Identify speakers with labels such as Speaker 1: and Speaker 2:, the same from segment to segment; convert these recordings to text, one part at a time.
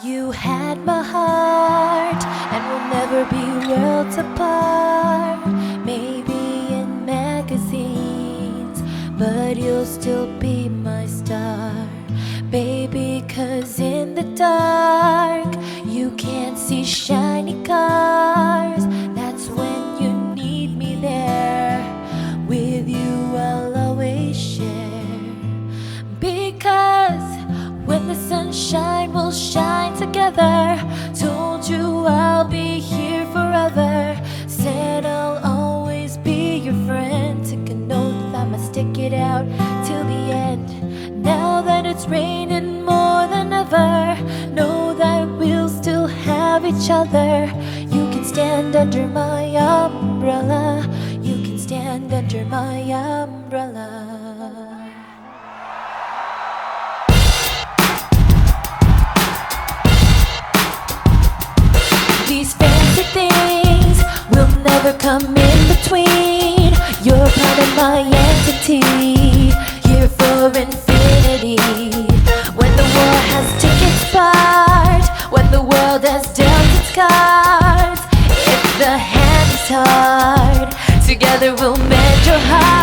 Speaker 1: You had my heart, and we'll never be worlds apart. Maybe in magazines, but you'll still be my star. Baby, cause in the dark, you can't see shiny cars. Together, told you I'll be here forever. Said I'll always be your friend. Took an oath I'ma stick it out till the end. Now that it's raining more than ever, know that we'll still have each other. You can stand under my umbrella. You can stand under my umbrella. Never come in between. You're part of my entity, here for infinity. When the war has tickets part, when the world has dealt its cards, if the hand is hard, together we'll mend your heart.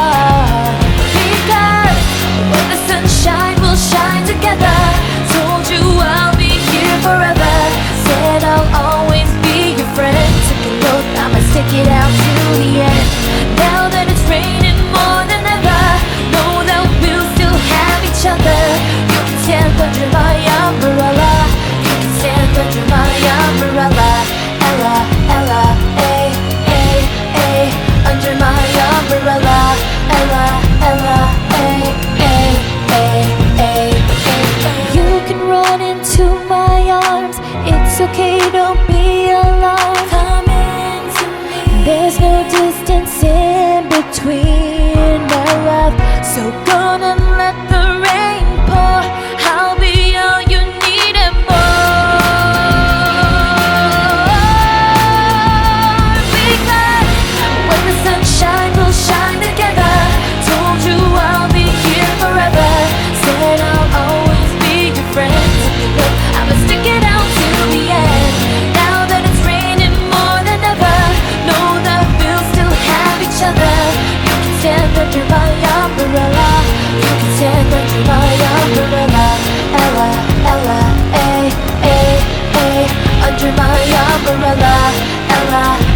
Speaker 1: Okay, don't be alarmed. Come into me. There's no distance in between our love, so gonna alright